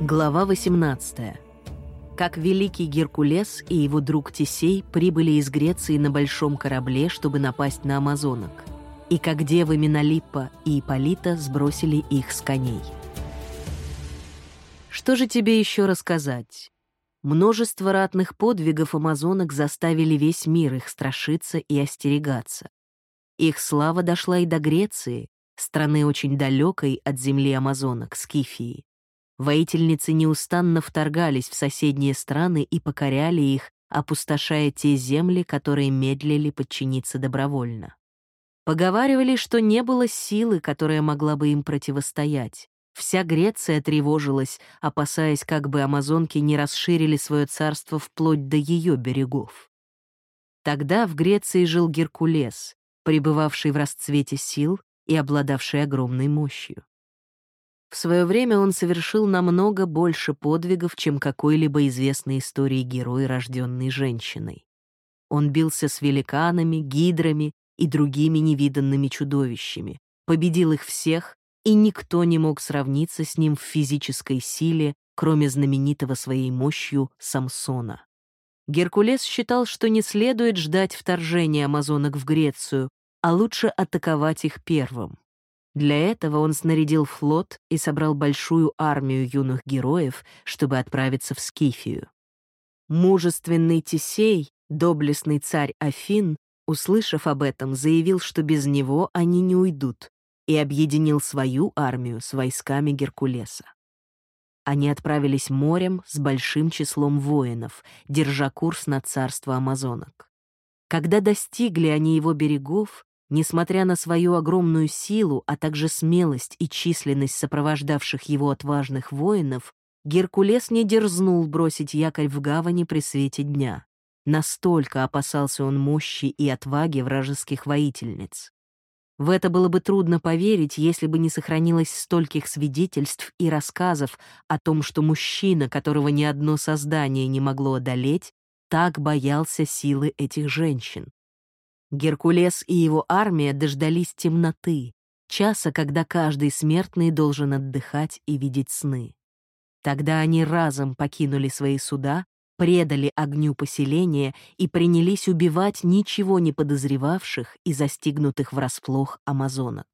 Глава 18. Как великий Геркулес и его друг Тесей прибыли из Греции на большом корабле, чтобы напасть на амазонок, и как девы Минолиппа и Ипполита сбросили их с коней. Что же тебе еще рассказать? Множество ратных подвигов амазонок заставили весь мир их страшиться и остерегаться. Их слава дошла и до Греции, страны очень далекой от земли амазонок, Скифии. Воительницы неустанно вторгались в соседние страны и покоряли их, опустошая те земли, которые медлили подчиниться добровольно. Поговаривали, что не было силы, которая могла бы им противостоять. Вся Греция тревожилась, опасаясь, как бы амазонки не расширили свое царство вплоть до ее берегов. Тогда в Греции жил Геркулес, пребывавший в расцвете сил и обладавший огромной мощью. В свое время он совершил намного больше подвигов, чем какой-либо известной истории герой, рожденный женщиной. Он бился с великанами, гидрами и другими невиданными чудовищами, победил их всех, и никто не мог сравниться с ним в физической силе, кроме знаменитого своей мощью Самсона. Геркулес считал, что не следует ждать вторжения амазонок в Грецию, а лучше атаковать их первым. Для этого он снарядил флот и собрал большую армию юных героев, чтобы отправиться в Скифию. Мужественный Тесей, доблестный царь Афин, услышав об этом, заявил, что без него они не уйдут, и объединил свою армию с войсками Геркулеса. Они отправились морем с большим числом воинов, держа курс на царство амазонок. Когда достигли они его берегов, Несмотря на свою огромную силу, а также смелость и численность сопровождавших его отважных воинов, Геркулес не дерзнул бросить якорь в гавани при свете дня. Настолько опасался он мощи и отваги вражеских воительниц. В это было бы трудно поверить, если бы не сохранилось стольких свидетельств и рассказов о том, что мужчина, которого ни одно создание не могло одолеть, так боялся силы этих женщин. Геркулес и его армия дождались темноты, часа, когда каждый смертный должен отдыхать и видеть сны. Тогда они разом покинули свои суда, предали огню поселения и принялись убивать ничего не подозревавших и застигнутых врасплох амазонок.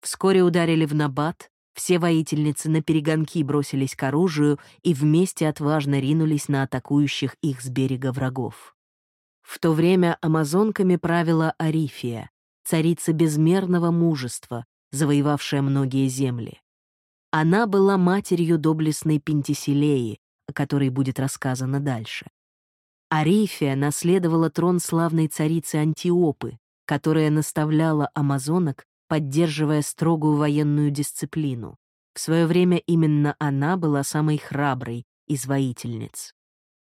Вскоре ударили в набат, все воительницы на перегонки бросились к оружию и вместе отважно ринулись на атакующих их с берега врагов. В то время амазонками правила Арифия, царица безмерного мужества, завоевавшая многие земли. Она была матерью доблестной Пентиселеи, о которой будет рассказано дальше. Арифия наследовала трон славной царицы Антиопы, которая наставляла амазонок, поддерживая строгую военную дисциплину. В свое время именно она была самой храброй из воительниц.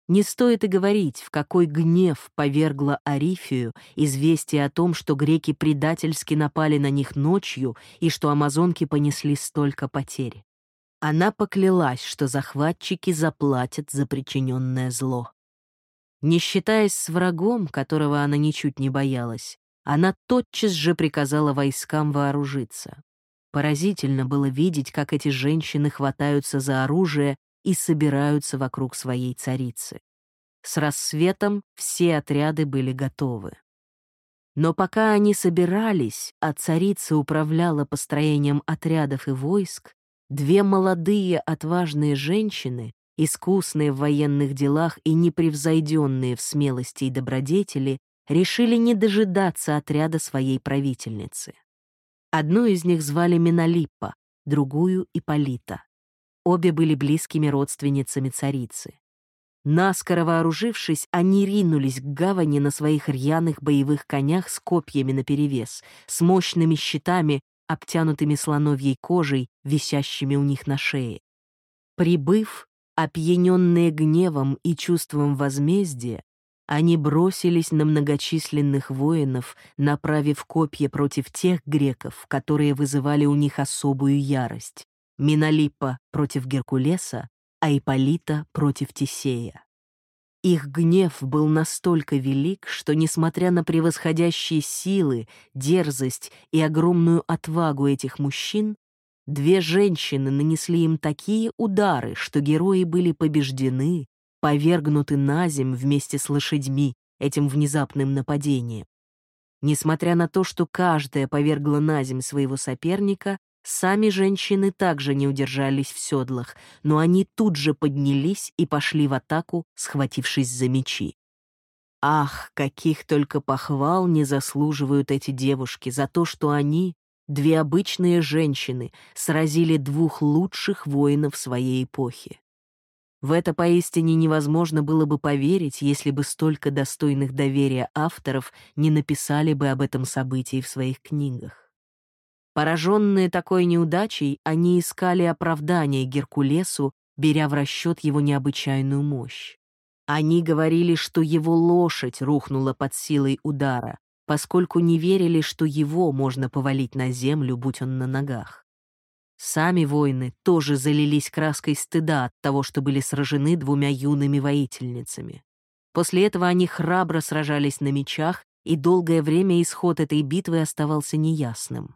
Не стоит и говорить, в какой гнев повергла Арифию известие о том, что греки предательски напали на них ночью и что амазонки понесли столько потерь. Она поклялась, что захватчики заплатят за причиненное зло. Не считаясь с врагом, которого она ничуть не боялась, она тотчас же приказала войскам вооружиться. Поразительно было видеть, как эти женщины хватаются за оружие и собираются вокруг своей царицы. С рассветом все отряды были готовы. Но пока они собирались, а царица управляла построением отрядов и войск, две молодые отважные женщины, искусные в военных делах и непревзойденные в смелости и добродетели, решили не дожидаться отряда своей правительницы. Одну из них звали Минолиппа, другую — Иполита. Обе были близкими родственницами царицы. Наскоро вооружившись, они ринулись к гавани на своих рьяных боевых конях с копьями наперевес, с мощными щитами, обтянутыми слоновьей кожей, висящими у них на шее. Прибыв, опьяненные гневом и чувством возмездия, они бросились на многочисленных воинов, направив копья против тех греков, которые вызывали у них особую ярость. Минолиппа против Геркулеса, а Ипполита против Тисея. Их гнев был настолько велик, что, несмотря на превосходящие силы, дерзость и огромную отвагу этих мужчин, Две женщины нанесли им такие удары, что герои были побеждены, повергнуты на земь вместе с лошадьми этим внезапным нападением. Несмотря на то, что каждая повергла на земь своего соперника, сами женщины также не удержались в седлах, но они тут же поднялись и пошли в атаку, схватившись за мечи. Ах, каких только похвал не заслуживают эти девушки за то, что они, две обычные женщины, сразили двух лучших воинов своей эпохи. В это поистине невозможно было бы поверить, если бы столько достойных доверия авторов не написали бы об этом событии в своих книгах. Пораженные такой неудачей, они искали оправдания Геркулесу, беря в расчет его необычайную мощь. Они говорили, что его лошадь рухнула под силой удара, поскольку не верили, что его можно повалить на землю, будь он на ногах. Сами воины тоже залились краской стыда от того, что были сражены двумя юными воительницами. После этого они храбро сражались на мечах, и долгое время исход этой битвы оставался неясным.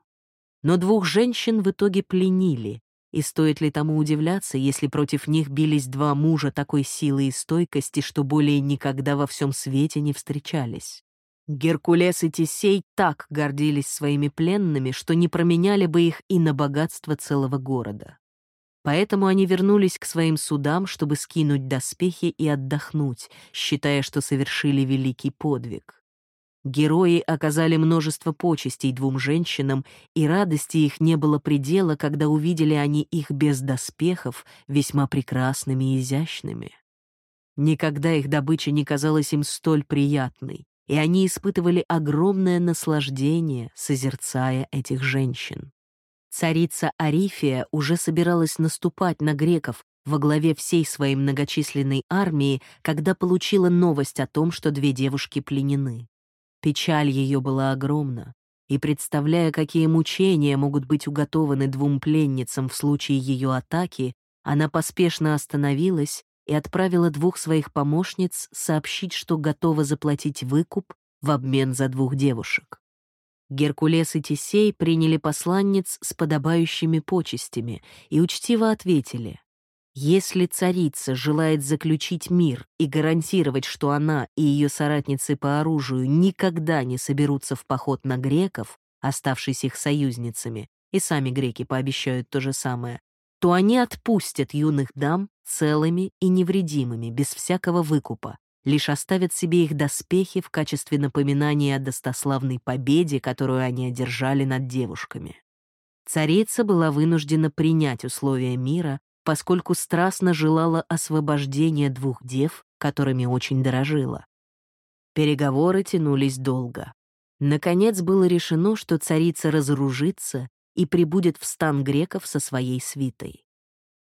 Но двух женщин в итоге пленили, и стоит ли тому удивляться, если против них бились два мужа такой силы и стойкости, что более никогда во всем свете не встречались? Геркулес и Тесей так гордились своими пленными, что не променяли бы их и на богатство целого города. Поэтому они вернулись к своим судам, чтобы скинуть доспехи и отдохнуть, считая, что совершили великий подвиг. Герои оказали множество почестей двум женщинам, и радости их не было предела, когда увидели они их без доспехов, весьма прекрасными и изящными. Никогда их добыча не казалась им столь приятной, и они испытывали огромное наслаждение, созерцая этих женщин. Царица Арифия уже собиралась наступать на греков во главе всей своей многочисленной армии, когда получила новость о том, что две девушки пленены. Печаль ее была огромна, и, представляя, какие мучения могут быть уготованы двум пленницам в случае ее атаки, она поспешно остановилась и отправила двух своих помощниц сообщить, что готова заплатить выкуп в обмен за двух девушек. Геркулес и Тесей приняли посланниц с подобающими почестями и учтиво ответили, «Если царица желает заключить мир и гарантировать, что она и ее соратницы по оружию никогда не соберутся в поход на греков, оставшись их союзницами, и сами греки пообещают то же самое, то они отпустят юных дам целыми и невредимыми, без всякого выкупа, лишь оставят себе их доспехи в качестве напоминания о достославной победе, которую они одержали над девушками. Царица была вынуждена принять условия мира, поскольку страстно желала освобождения двух дев, которыми очень дорожила. Переговоры тянулись долго. Наконец было решено, что царица разоружится и прибудет в стан греков со своей свитой.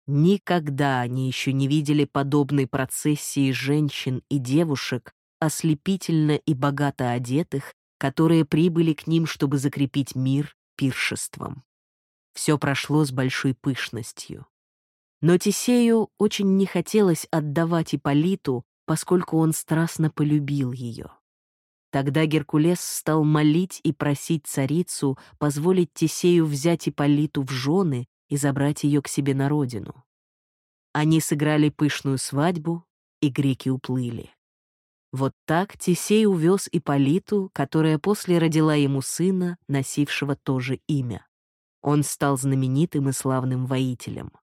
Никогда они еще не видели подобной процессии женщин и девушек, ослепительно и богато одетых, которые прибыли к ним, чтобы закрепить мир пиршеством. Все прошло с большой пышностью. Но Тисею очень не хотелось отдавать Иполиту, поскольку он страстно полюбил ее. Тогда Геркулес стал молить и просить царицу позволить Тесею взять Иполиту в жены и забрать ее к себе на родину. Они сыграли пышную свадьбу, и греки уплыли. Вот так Тесей увез Иполиту, которая после родила ему сына, носившего то же имя. Он стал знаменитым и славным воителем.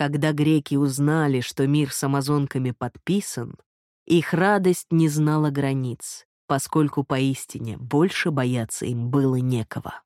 Когда греки узнали, что мир с амазонками подписан, их радость не знала границ, поскольку поистине больше бояться им было некого.